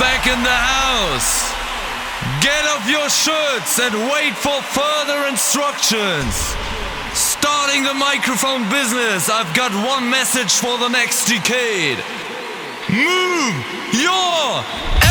back in the house. Get off your shirts and wait for further instructions. Starting the microphone business, I've got one message for the next decade. Move your